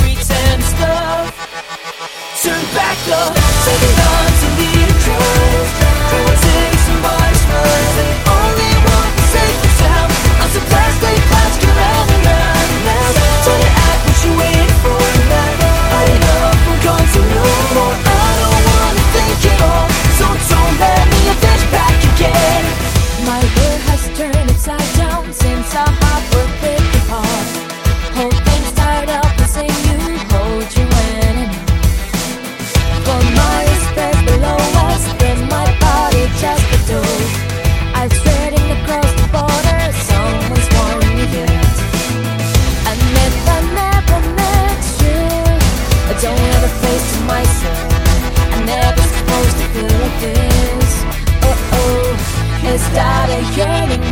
pretend stuff. Turn back the, take it on. Oh, a yearning,